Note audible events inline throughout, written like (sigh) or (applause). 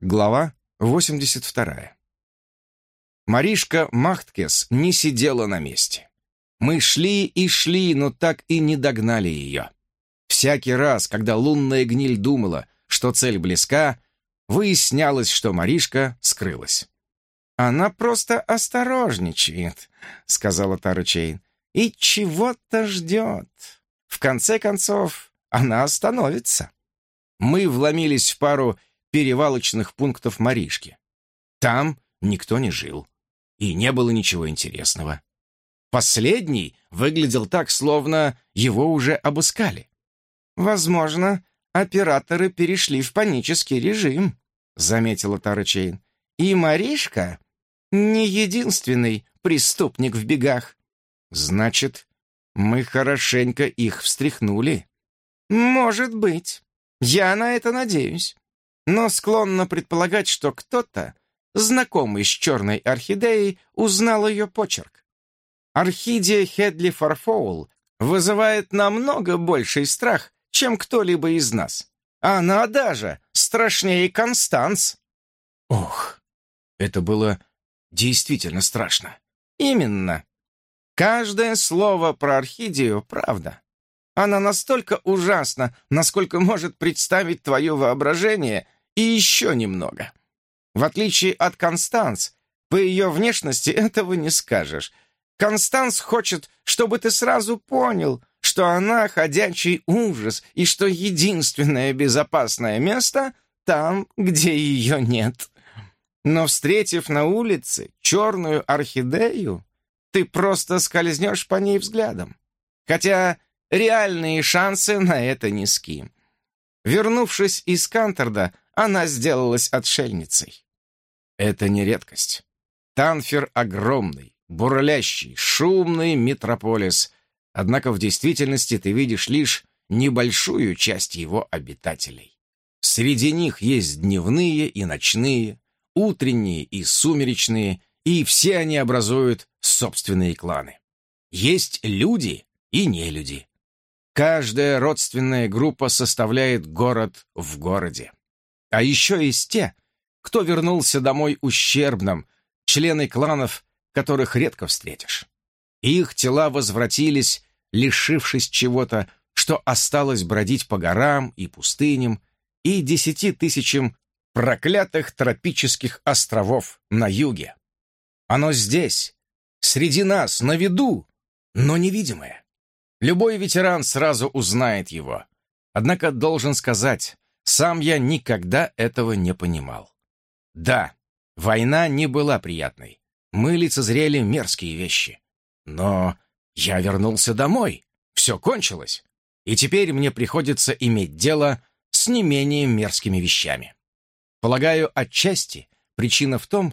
Глава 82. Маришка Махткес не сидела на месте. Мы шли и шли, но так и не догнали ее. Всякий раз, когда лунная гниль думала, что цель близка, выяснялось, что Маришка скрылась. «Она просто осторожничает», — сказала Тара Чейн, — «и чего-то ждет. В конце концов, она остановится». Мы вломились в пару перевалочных пунктов Маришки. Там никто не жил, и не было ничего интересного. Последний выглядел так, словно его уже обыскали. «Возможно, операторы перешли в панический режим», — заметила Тара Чейн. «И Маришка не единственный преступник в бегах». «Значит, мы хорошенько их встряхнули». «Может быть. Я на это надеюсь но склонна предполагать, что кто-то, знакомый с черной орхидеей, узнал ее почерк. Орхидея Хедли Фарфоул вызывает намного больший страх, чем кто-либо из нас. Она даже страшнее Констанс. Ох, это было действительно страшно. Именно. Каждое слово про орхидею — правда. Она настолько ужасна, насколько может представить твое воображение — и еще немного. В отличие от Констанс, по ее внешности (laughs) этого не скажешь. Констанс хочет, чтобы ты сразу понял, что она ходячий ужас и что единственное безопасное место там, где ее нет. Но встретив на улице черную орхидею, ты просто скользнешь по ней взглядом. Хотя реальные шансы на это низки. Вернувшись из Канторда, она сделалась отшельницей. Это не редкость. Танфер огромный, бурлящий, шумный метрополис, однако в действительности ты видишь лишь небольшую часть его обитателей. Среди них есть дневные и ночные, утренние и сумеречные, и все они образуют собственные кланы. Есть люди и нелюди. Каждая родственная группа составляет город в городе. А еще есть те, кто вернулся домой ущербным, члены кланов, которых редко встретишь. Их тела возвратились, лишившись чего-то, что осталось бродить по горам и пустыням и десяти тысячам проклятых тропических островов на юге. Оно здесь, среди нас, на виду, но невидимое. Любой ветеран сразу узнает его. Однако должен сказать, сам я никогда этого не понимал. Да, война не была приятной. Мы лицезрели мерзкие вещи. Но я вернулся домой. Все кончилось. И теперь мне приходится иметь дело с не менее мерзкими вещами. Полагаю, отчасти причина в том,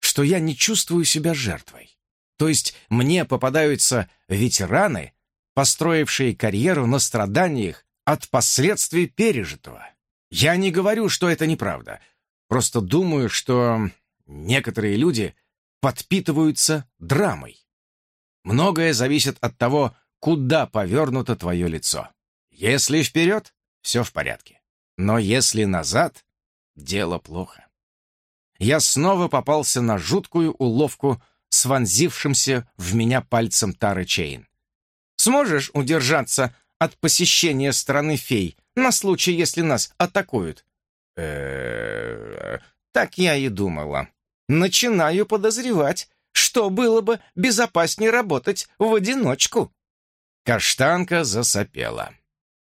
что я не чувствую себя жертвой. То есть мне попадаются ветераны, построившие карьеру на страданиях от последствий пережитого. Я не говорю, что это неправда. Просто думаю, что некоторые люди подпитываются драмой. Многое зависит от того, куда повернуто твое лицо. Если вперед, все в порядке. Но если назад, дело плохо. Я снова попался на жуткую уловку с вонзившимся в меня пальцем Тары Чейн. «Сможешь удержаться от посещения страны фей на случай, если нас атакуют. э Так я и думала. Начинаю подозревать, что было бы безопаснее работать в одиночку. Каштанка засопела.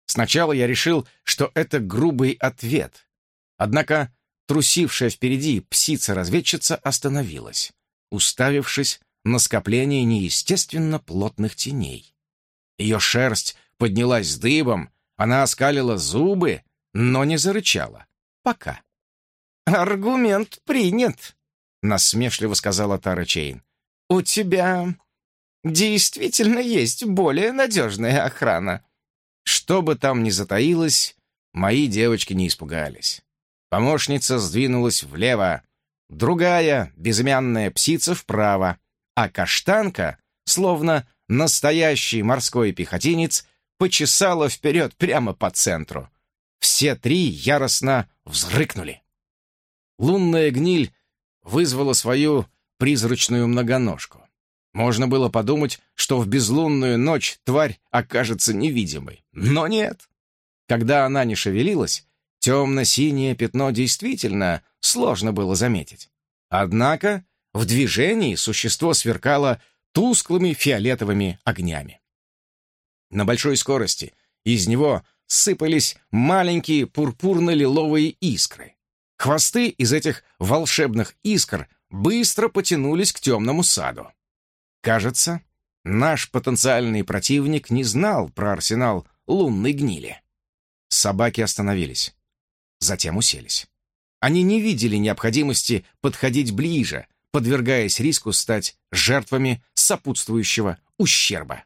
Сначала я решил, что это грубый ответ. Однако трусившая впереди псица-разведчица остановилась, уставившись на скопление неестественно плотных теней. Ее шерсть поднялась дыбом, она оскалила зубы, но не зарычала. Пока. «Аргумент принят», — насмешливо сказала Тара Чейн. «У тебя действительно есть более надежная охрана». Что бы там ни затаилось, мои девочки не испугались. Помощница сдвинулась влево, другая, безымянная птица, вправо, а каштанка, словно настоящий морской пехотинец, почесала вперед прямо по центру. Все три яростно взрыкнули. лунная гниль вызвала свою призрачную многоножку. Можно было подумать, что в безлунную ночь тварь окажется невидимой. Но нет. Когда она не шевелилась, темно-синее пятно действительно сложно было заметить. Однако в движении существо сверкало тусклыми фиолетовыми огнями. На большой скорости из него сыпались маленькие пурпурно-лиловые искры. Хвосты из этих волшебных искр быстро потянулись к темному саду. Кажется, наш потенциальный противник не знал про арсенал лунной гнили. Собаки остановились. Затем уселись. Они не видели необходимости подходить ближе, подвергаясь риску стать жертвами сопутствующего ущерба.